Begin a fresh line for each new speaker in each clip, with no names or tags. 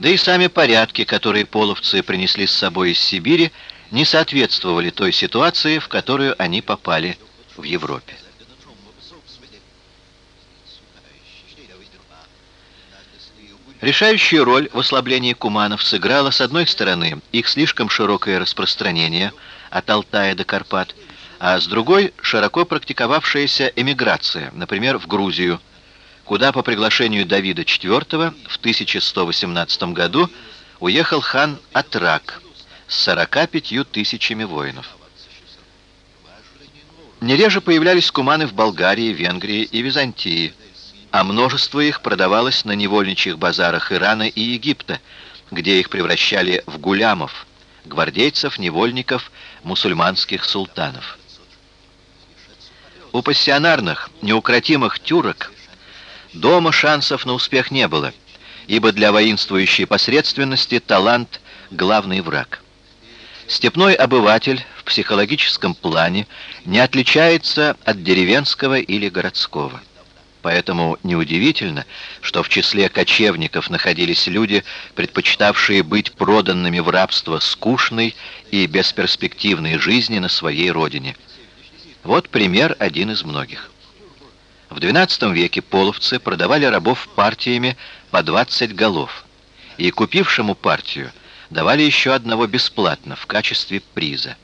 Да и сами порядки, которые половцы принесли с собой из Сибири, не соответствовали той ситуации, в которую они попали в Европе. Решающую роль в ослаблении куманов сыграло, с одной стороны, их слишком широкое распространение от Алтая до Карпат, а с другой — широко практиковавшаяся эмиграция, например, в Грузию, куда по приглашению Давида IV в 1118 году уехал хан Атрак с 45 тысячами воинов. Не появлялись куманы в Болгарии, Венгрии и Византии, а множество их продавалось на невольничьих базарах Ирана и Египта, где их превращали в гулямов, гвардейцев, невольников, мусульманских султанов. У пассионарных, неукротимых тюрок дома шансов на успех не было, ибо для воинствующей посредственности талант – главный враг. Степной обыватель в психологическом плане не отличается от деревенского или городского. Поэтому неудивительно, что в числе кочевников находились люди, предпочитавшие быть проданными в рабство скучной и бесперспективной жизни на своей родине. Вот пример один из многих. В XII веке половцы продавали рабов партиями по 20 голов, и купившему партию давали еще одного бесплатно в качестве приза.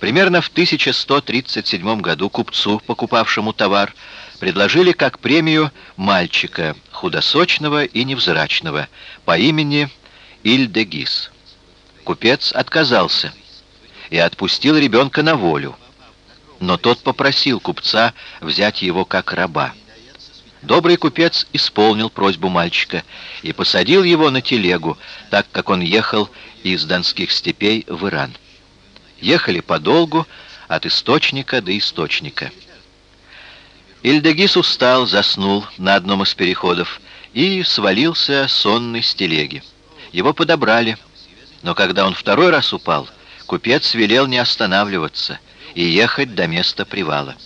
Примерно в 1137 году купцу, покупавшему товар, предложили как премию мальчика, худосочного и невзрачного, по имени Ильдегис. Купец отказался и отпустил ребенка на волю, но тот попросил купца взять его как раба. Добрый купец исполнил просьбу мальчика и посадил его на телегу, так как он ехал из донских степей в Иран. Ехали подолгу от источника до источника. Ильдегис устал, заснул на одном из переходов и свалился сонный с телеги. Его подобрали, но когда он второй раз упал, купец велел не останавливаться и ехать до места привала.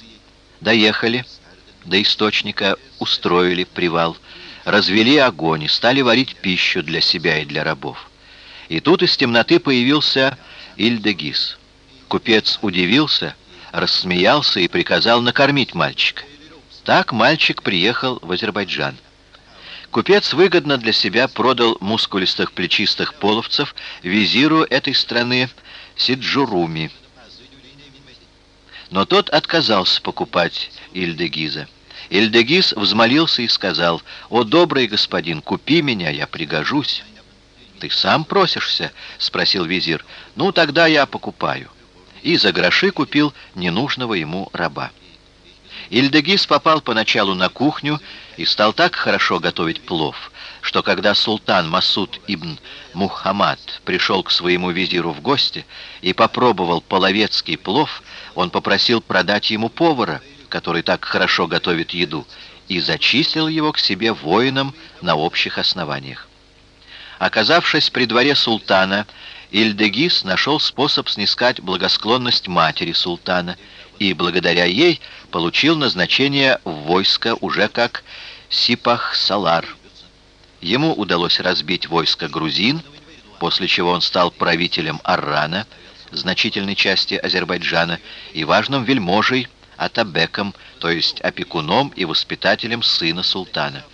Доехали, до источника устроили привал, развели огонь и стали варить пищу для себя и для рабов. И тут из темноты появился Ильдегис. Купец удивился, рассмеялся и приказал накормить мальчика. Так мальчик приехал в Азербайджан. Купец выгодно для себя продал мускулистых плечистых половцев визиру этой страны Сиджуруми. Но тот отказался покупать Ильдегиза. Ильдегиз взмолился и сказал, «О, добрый господин, купи меня, я пригожусь». «Ты сам просишься?» — спросил визир. «Ну, тогда я покупаю». И за гроши купил ненужного ему раба. Ильдегис попал поначалу на кухню и стал так хорошо готовить плов, что когда султан Масуд ибн Мухаммад пришел к своему визиру в гости и попробовал половецкий плов, он попросил продать ему повара, который так хорошо готовит еду, и зачислил его к себе воином на общих основаниях. Оказавшись при дворе султана, Ильдегис нашел способ снискать благосклонность матери султана и благодаря ей получил назначение в войско уже как Сипах-Салар. Ему удалось разбить войско грузин, после чего он стал правителем Аррана, значительной части Азербайджана, и важным вельможей Атабеком, то есть опекуном и воспитателем сына султана.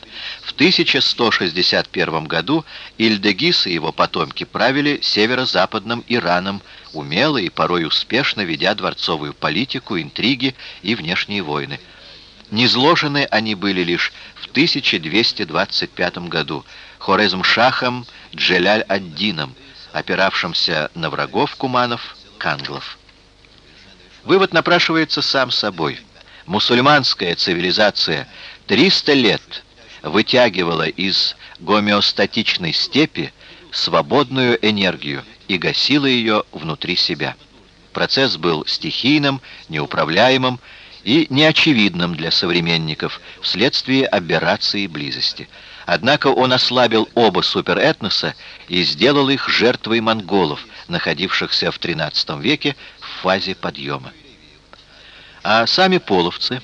В 1161 году Ильдегис и его потомки правили северо-западным Ираном, умело и порой успешно ведя дворцовую политику, интриги и внешние войны. Низложены они были лишь 1225 году Хорезм-Шахом Джеляль-ад-Дином, опиравшимся на врагов куманов, канглов. Вывод напрашивается сам собой. Мусульманская цивилизация 300 лет вытягивала из гомеостатичной степи свободную энергию и гасила ее внутри себя. Процесс был стихийным, неуправляемым и неочевидным для современников вследствие аберрации близости. Однако он ослабил оба суперэтноса и сделал их жертвой монголов, находившихся в XIII веке в фазе подъема. А сами половцы,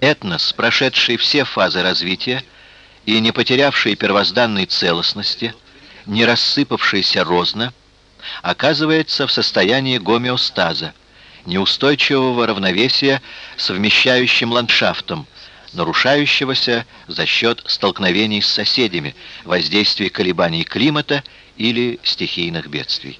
этнос, прошедший все фазы развития, и не потерявший первозданной целостности, не рассыпавшийся розно, оказывается в состоянии гомеостаза, неустойчивого равновесия с вмещающим ландшафтом, нарушающегося за счет столкновений с соседями, воздействия колебаний климата или стихийных бедствий.